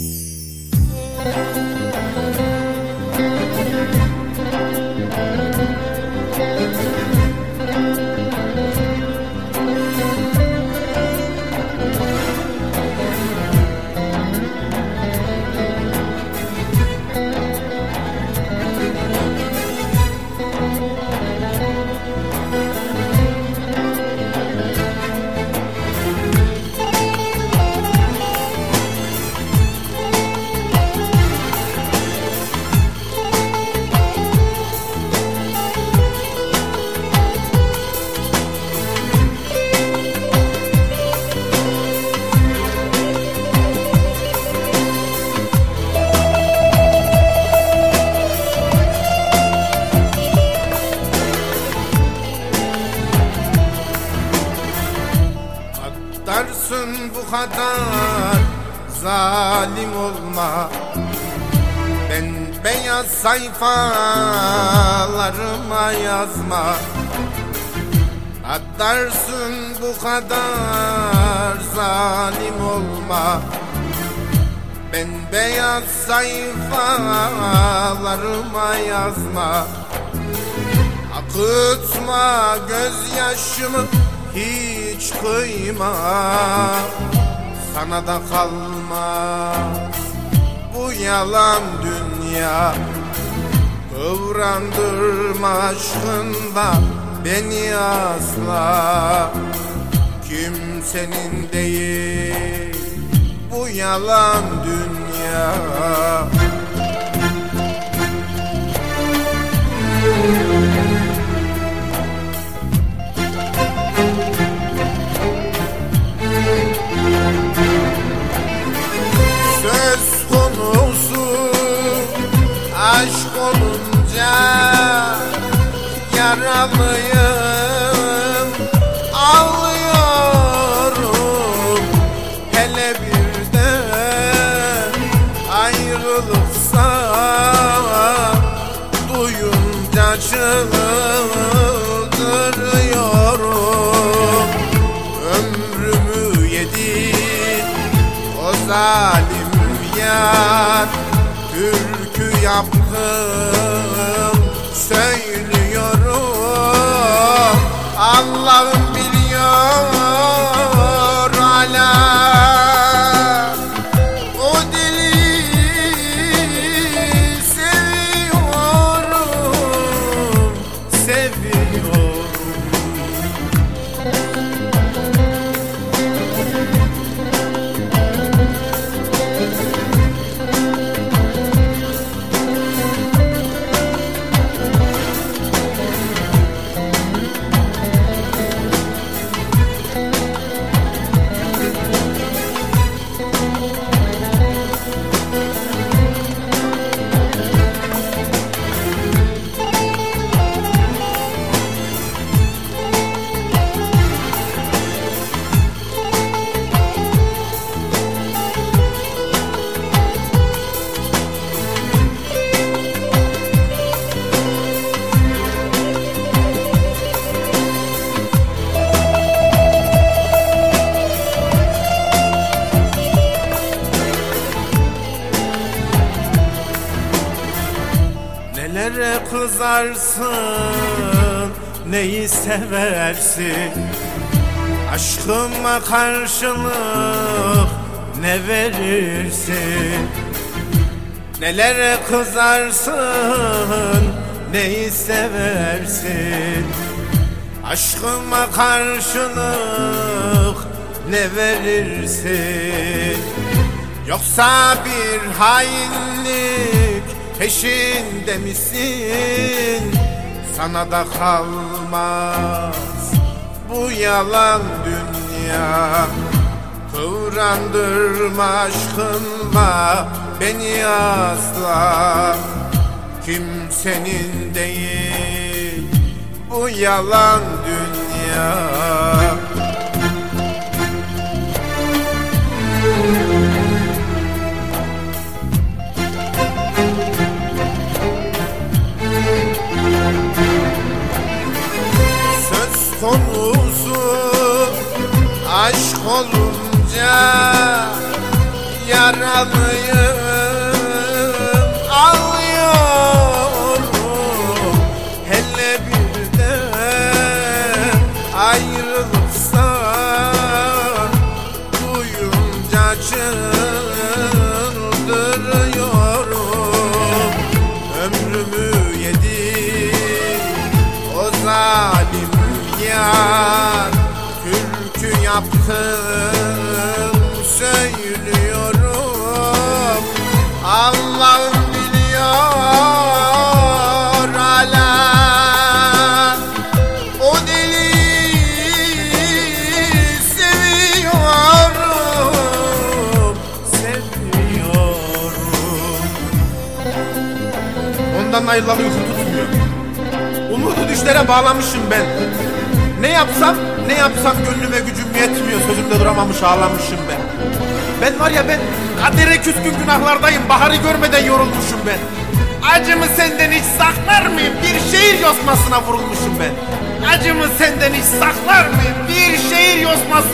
Mm-hmm. Zalim olma. Ben beyaz sayfalarıma yazma. Aktarsın bu kadar zalim olma. Ben beyaz sayfalarıma yazma. Akıtma gözyaşımı hiç kıyma Sana da kalmaz bu yalan dünya. Kıvrandırma aşkında beni asla. Kimsenin değil bu yalan dünya olunca yaralıyım ağlıyorum. Hele bir de ayrılıksa duyunca çıldırıyorum. Ömrümü yedi o zalim yar Türkü yaptım söylüyorum. Allah'ım biliyor hala. O deli seviyorum Seviyorum kızarsın Neyi seversin? Aşkıma karşılık Ne verirsin? Nelere kızarsın Neyi seversin? Aşkıma karşılık Ne verirsin? Yoksa bir hainlik peşinde misin? Sana da kalmaz bu yalan dünya. Kıvrandırma aşkınla beni asla. Kimsenin değil bu yalan dünya. Söz aşk olunca yaralıyım Ağlıyorum. Hele bir de ayrılırsan Duyunca çıldırıyorum Ömrümü yedi o zalim Türkü yaptım söylüyorum Allah'ım biliyor hala. O deli seviyorum Seviyorum Ondan ayrılan uyku tutmuyor Umudu düşlere bağlamışım ben. Ne yapsam ne yapsam gönlüme gücüm yetmiyor. Sözümde duramamış ağlamışım ben. Ben var ya ben kadere küskün günahlardayım. Baharı görmeden yorulmuşum ben. Acımı senden hiç saklar mıyım? Bir şehir yosmasına vurulmuşum ben. Acımı senden hiç saklar mıyım? Bir şehir yosmasına